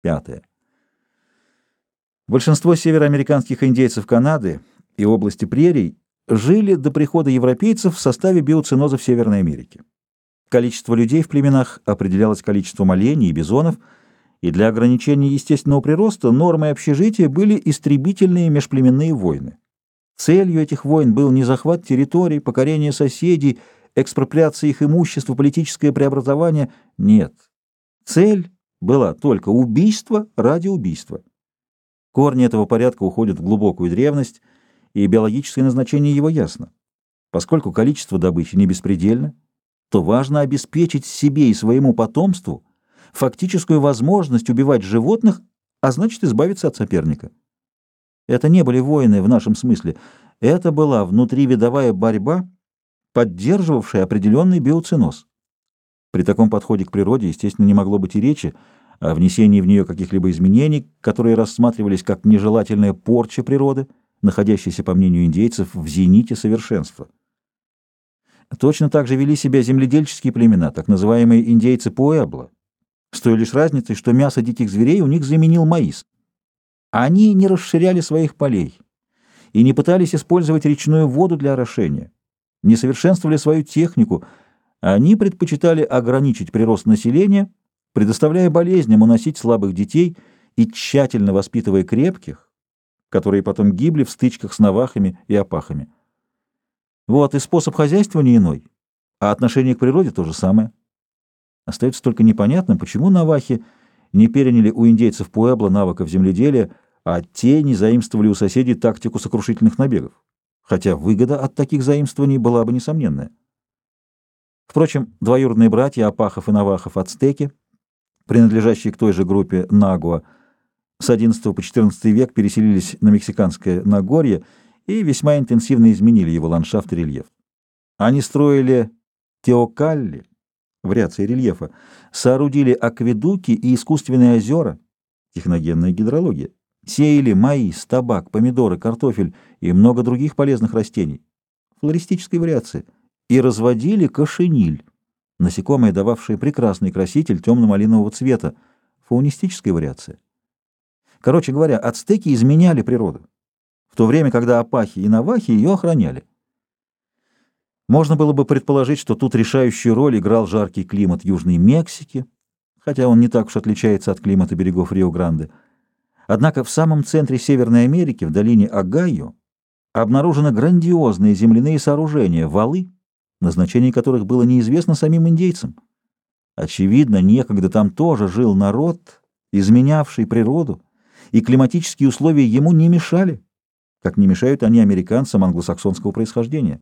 Пятое. Большинство североамериканских индейцев Канады и области прерий жили до прихода европейцев в составе биоциноза Северной Америке. Количество людей в племенах определялось количеством оленей и бизонов, и для ограничения естественного прироста нормой общежития были истребительные межплеменные войны. Целью этих войн был не захват территорий, покорение соседей, экспроприация их имущества, политическое преобразование. Нет. Цель была только убийство ради убийства. Корни этого порядка уходят в глубокую древность, и биологическое назначение его ясно. Поскольку количество добычи не беспредельно, то важно обеспечить себе и своему потомству фактическую возможность убивать животных, а значит избавиться от соперника. Это не были войны в нашем смысле, это была внутривидовая борьба, поддерживавшая определенный биоциноз. При таком подходе к природе, естественно, не могло быть и речи о внесении в нее каких-либо изменений, которые рассматривались как нежелательная порча природы, находящейся, по мнению индейцев, в зените совершенства. Точно так же вели себя земледельческие племена, так называемые индейцы Пуэбло, с той лишь разницей, что мясо диких зверей у них заменил маис. Они не расширяли своих полей и не пытались использовать речную воду для орошения, не совершенствовали свою технику, они предпочитали ограничить прирост населения – предоставляя болезням уносить слабых детей и тщательно воспитывая крепких, которые потом гибли в стычках с навахами и опахами. Вот и способ хозяйства не иной, а отношение к природе то же самое. Остается только непонятным, почему навахи не переняли у индейцев Пуэбло навыков земледелия, а те не заимствовали у соседей тактику сокрушительных набегов, хотя выгода от таких заимствований была бы несомненная. Впрочем, двоюродные братья Апахов и Навахов ацтеки принадлежащие к той же группе Нагуа, с XI по XIV век переселились на мексиканское Нагорье и весьма интенсивно изменили его ландшафт и рельеф. Они строили теокалли, вариации рельефа, соорудили акведуки и искусственные озера, техногенная гидрология, сеяли маис, табак, помидоры, картофель и много других полезных растений, флористической вариации, и разводили кошениль, насекомое, дававшее прекрасный краситель темно-малинового цвета, фаунистическая вариация. Короче говоря, ацтеки изменяли природу, в то время, когда апахи и навахи ее охраняли. Можно было бы предположить, что тут решающую роль играл жаркий климат Южной Мексики, хотя он не так уж отличается от климата берегов Рио-Гранде. Однако в самом центре Северной Америки, в долине Огайо, обнаружены грандиозные земляные сооружения, валы, назначение которых было неизвестно самим индейцам. Очевидно, некогда там тоже жил народ, изменявший природу, и климатические условия ему не мешали, как не мешают они американцам англосаксонского происхождения.